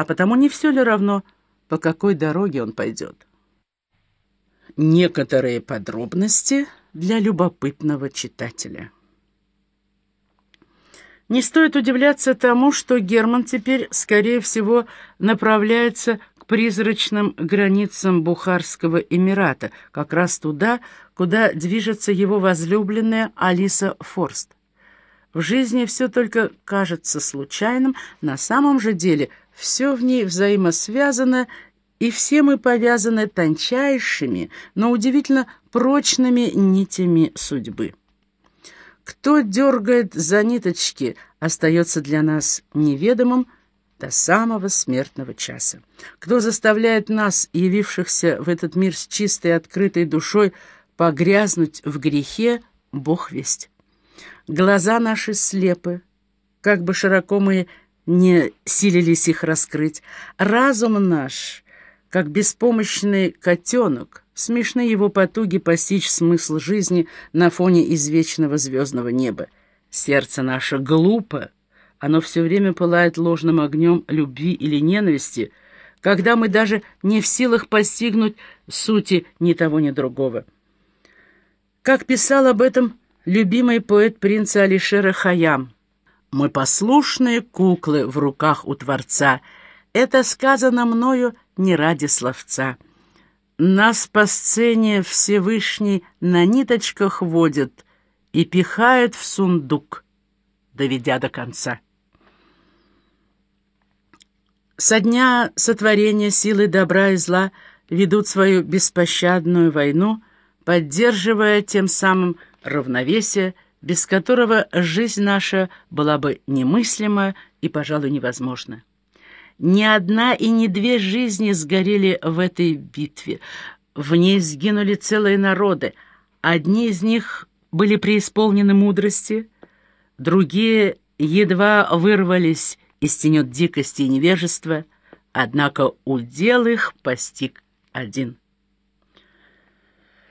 а потому не все ли равно, по какой дороге он пойдет. Некоторые подробности для любопытного читателя. Не стоит удивляться тому, что Герман теперь, скорее всего, направляется к призрачным границам Бухарского Эмирата, как раз туда, куда движется его возлюбленная Алиса Форст. В жизни все только кажется случайным, на самом же деле все в ней взаимосвязано, и все мы повязаны тончайшими, но удивительно прочными нитями судьбы. Кто дергает за ниточки, остается для нас неведомым до самого смертного часа. Кто заставляет нас, явившихся в этот мир с чистой открытой душой, погрязнуть в грехе, Бог весть. Глаза наши слепы, как бы широко мы не силились их раскрыть. Разум наш, как беспомощный котенок, Смешны его потуги постичь смысл жизни на фоне извечного звездного неба. Сердце наше глупо, оно все время пылает ложным огнем любви или ненависти, когда мы даже не в силах постигнуть сути ни того, ни другого. Как писал об этом любимый поэт принца Алишера Хаям, «Мы послушные куклы в руках у Творца. Это сказано мною не ради словца». Нас по сцене Всевышний на ниточках водит и пихает в сундук, доведя до конца. Со дня сотворения силы добра и зла ведут свою беспощадную войну, поддерживая тем самым равновесие, без которого жизнь наша была бы немыслима и, пожалуй, невозможна. Ни одна и не две жизни сгорели в этой битве. В ней сгинули целые народы. Одни из них были преисполнены мудрости, другие едва вырвались из тенет дикости и невежества, однако удел их постиг один.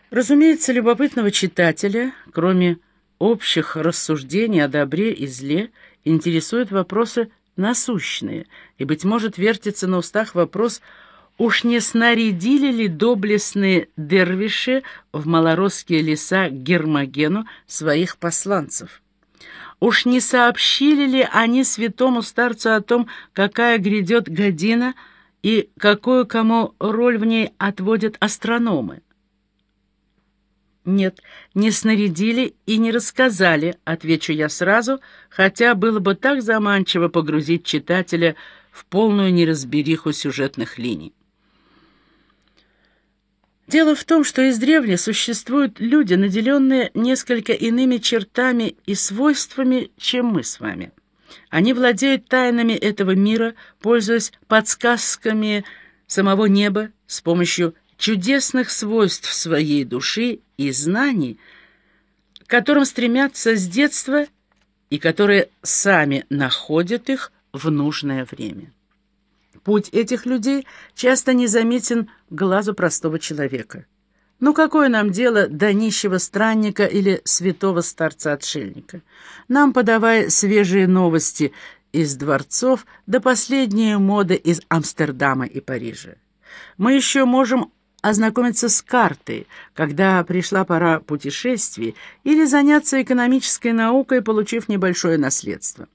Разумеется, любопытного читателя, кроме общих рассуждений о добре и зле, интересуют вопросы насущные, и, быть может, вертится на устах вопрос, уж не снарядили ли доблестные дервиши в малоросские леса Гермогену своих посланцев? Уж не сообщили ли они святому старцу о том, какая грядет година и какую кому роль в ней отводят астрономы? «Нет, не снарядили и не рассказали», — отвечу я сразу, хотя было бы так заманчиво погрузить читателя в полную неразбериху сюжетных линий. Дело в том, что издревле существуют люди, наделенные несколько иными чертами и свойствами, чем мы с вами. Они владеют тайнами этого мира, пользуясь подсказками самого неба с помощью чудесных свойств своей души и знаний, к которым стремятся с детства и которые сами находят их в нужное время. Путь этих людей часто незаметен глазу простого человека. Ну какое нам дело до нищего странника или святого старца-отшельника? Нам подавай свежие новости из дворцов до последние моды из Амстердама и Парижа. Мы еще можем ознакомиться с картой, когда пришла пора путешествий, или заняться экономической наукой, получив небольшое наследство.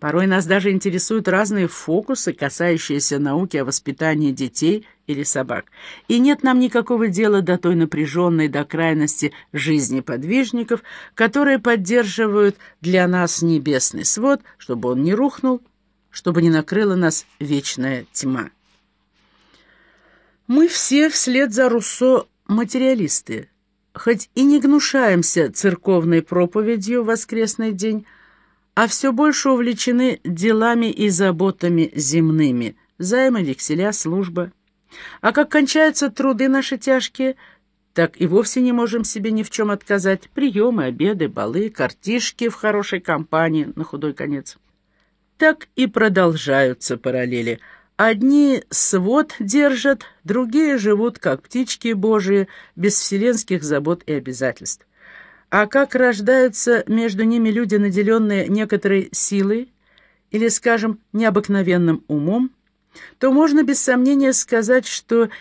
Порой нас даже интересуют разные фокусы, касающиеся науки о воспитании детей или собак. И нет нам никакого дела до той напряженной до крайности жизни подвижников, которые поддерживают для нас небесный свод, чтобы он не рухнул, чтобы не накрыла нас вечная тьма. Мы все вслед за Руссо материалисты, хоть и не гнушаемся церковной проповедью в воскресный день, а все больше увлечены делами и заботами земными, займы, векселя, служба. А как кончаются труды наши тяжкие, так и вовсе не можем себе ни в чем отказать. Приемы, обеды, балы, картишки в хорошей компании, на худой конец. Так и продолжаются параллели – Одни свод держат, другие живут, как птички божии, без вселенских забот и обязательств. А как рождаются между ними люди, наделенные некоторой силой или, скажем, необыкновенным умом, то можно без сомнения сказать, что